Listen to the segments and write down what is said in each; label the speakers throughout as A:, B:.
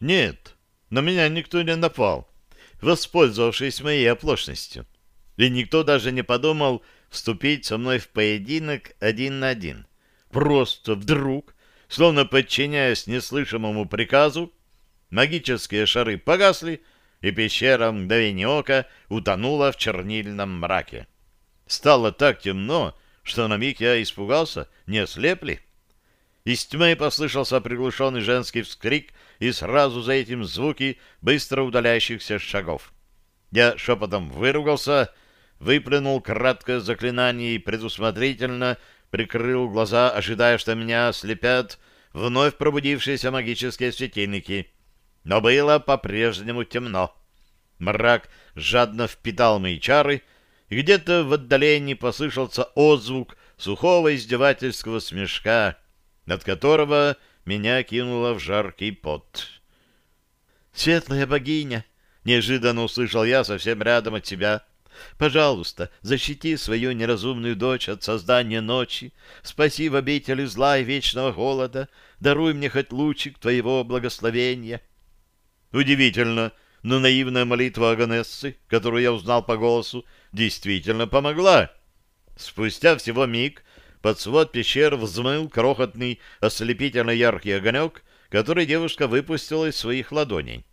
A: Нет, на меня никто не напал, воспользовавшись моей оплошностью. И никто даже не подумал вступить со мной в поединок один на один. Просто вдруг, словно подчиняясь неслышимому приказу, магические шары погасли, и пещера в мгновение ока утонула в чернильном мраке. Стало так темно, что на миг я испугался, не ослепли. Из тьмы послышался приглушенный женский вскрик, и сразу за этим звуки быстро удаляющихся шагов. Я шепотом выругался, выплюнул краткое заклинание и предусмотрительно прикрыл глаза, ожидая, что меня слепят вновь пробудившиеся магические светильники. Но было по-прежнему темно. Мрак жадно впитал мои чары, и где-то в отдалении послышался отзвук сухого издевательского смешка, от которого меня кинуло в жаркий пот. «Светлая богиня!» — неожиданно услышал я совсем рядом от себя. «Пожалуйста, защити свою неразумную дочь от создания ночи, спаси в обители зла и вечного голода, даруй мне хоть лучик твоего благословения». Удивительно, но наивная молитва Аганессы, которую я узнал по голосу, действительно помогла. Спустя всего миг под свод пещер взмыл крохотный ослепительно яркий огонек, который девушка выпустила из своих ладоней.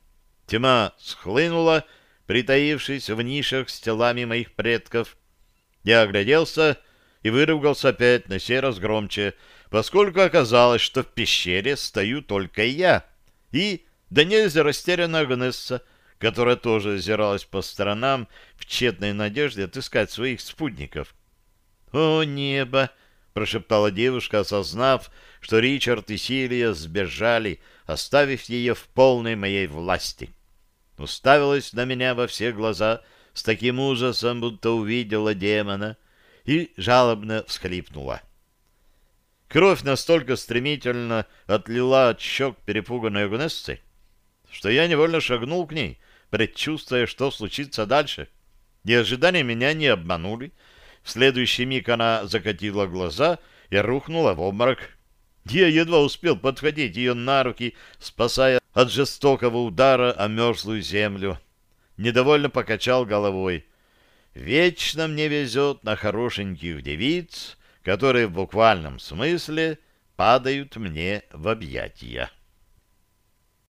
A: Тьма схлынула, притаившись в нишах с телами моих предков. Я огляделся и выругался опять на сей раз громче, поскольку оказалось, что в пещере стою только я и да нельзя растерянная Агнесса, которая тоже озиралась по сторонам в тщетной надежде отыскать своих спутников. «О, небо!» — прошептала девушка, осознав, что Ричард и Силия сбежали, оставив ее в полной моей власти. Уставилась на меня во все глаза с таким ужасом, будто увидела демона, и жалобно всхлипнула. Кровь настолько стремительно отлила от щек перепуганной Агнессы, что я невольно шагнул к ней, предчувствуя, что случится дальше. И ожидания меня не обманули. В следующий миг она закатила глаза и рухнула в обморок. Я едва успел подходить ее на руки, спасая от жестокого удара о мерзлую землю. Недовольно покачал головой. Вечно мне везет на хорошеньких девиц, которые в буквальном смысле падают мне в объятия.